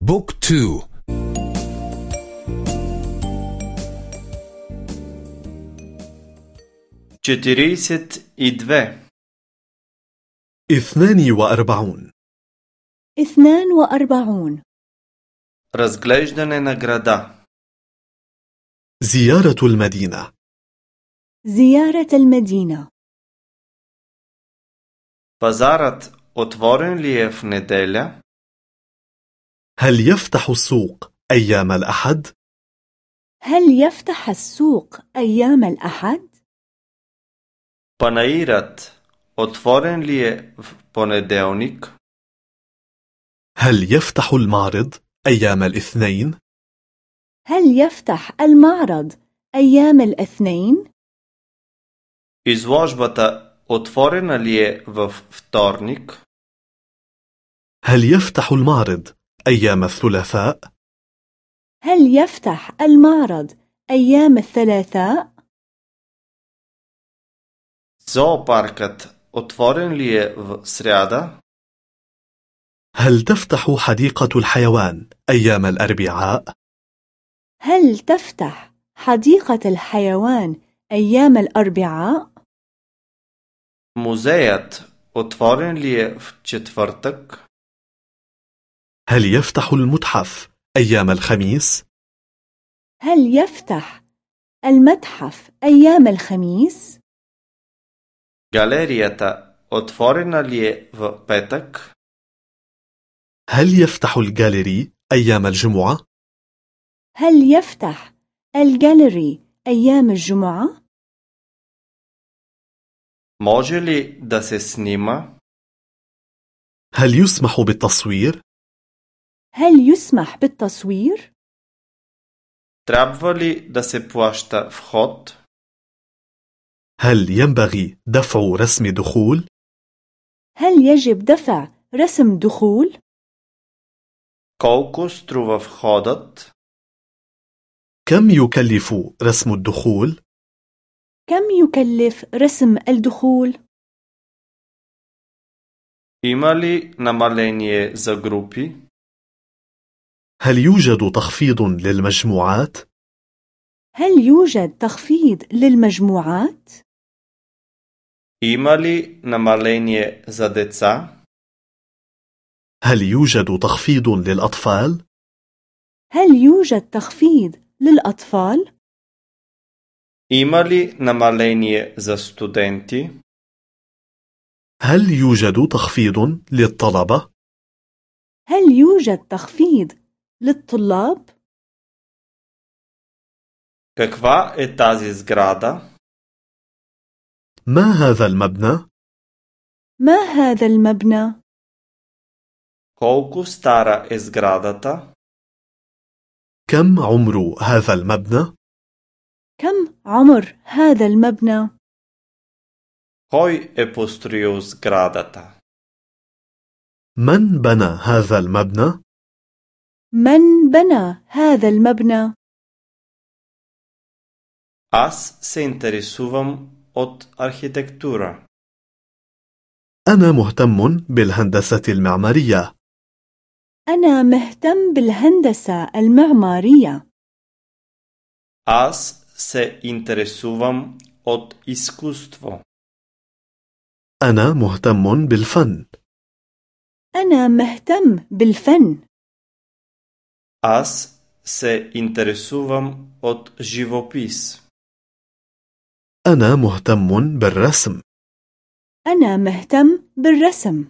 بوك تو четиридесет и две اثنان وأربعون اثنان وأربعون разглеждане на града زيارة المدينة زيارة المدينة пазарът отворен ли е в неделя هل يفتح السوق أيام الأحد؟ هل يفتح السوق أيام الأحد؟ панаирът отворен ли е в понеделник هل يفتح المعرض أيام الاثنين؟ هل يفتح المعرض أيام الاثنين؟ изложбата отворена ли е в вторник هل يفتح المعرض أيام الثلاثاء؟ هل يفتح المعرض أيام الثلاثاء؟ зоопаркът отворен ли е в сряда هل تفتح حديقة الحيوان أيام الأربعاء؟ هل تفتح حديقة الحيوان أيام الأربعاء؟ музеят отворен ли е в четвъртък هل يفتح المتحف أيام الخميس؟ هل يفتح المتحف أيام الخميس؟ галерията отворена ли е в петък هل يفتح الجاليري أيام الجمعة؟ هل يفتح الجاليري أيام الجمعة؟ може ли да се снима هل يسمح بالتصوير؟ هل يسمح بالتصوير؟ трябва ли да се плаща вход هل ينبغي دفع رسم دخول؟ هل يجب دفع رسم دخول؟ колко струва входът كم يكلف رسم الدخول؟ كم يكلف رسم الدخول؟ има ли намаление за групи هل يوجد تخفيض للمجموعات؟ هل يوجد تخفيض للمجموعات؟ има ли намаление за деца هل يوجد تخفيض للأطفال؟ هل يوجد تخفيض للأطفال؟ има ли намаление за студенти هل يوجد تخفيض للطلبة؟ هل يوجد تخفيض للطلاب؟ каква е тази сграда ما هذا المبنى؟ ما هذا المبنى؟ колко стара е сградата كم عمر هذا المبنى؟ كم عمر هذا المبنى؟ кой е построил сградата من بنى هذا المبنى؟ من بنى هذا المبنى؟ аз се интересувам от архитектура أنا مهتم بالهندسة المعمارية أنا مهتم بالهندسة المعمارية аз се интересувам от изкуство أنا مهتم بالفن أنا مهتم بالفن аз се интересувам от живопис أنا مهتم بالرسم أنا مهتم بالرسم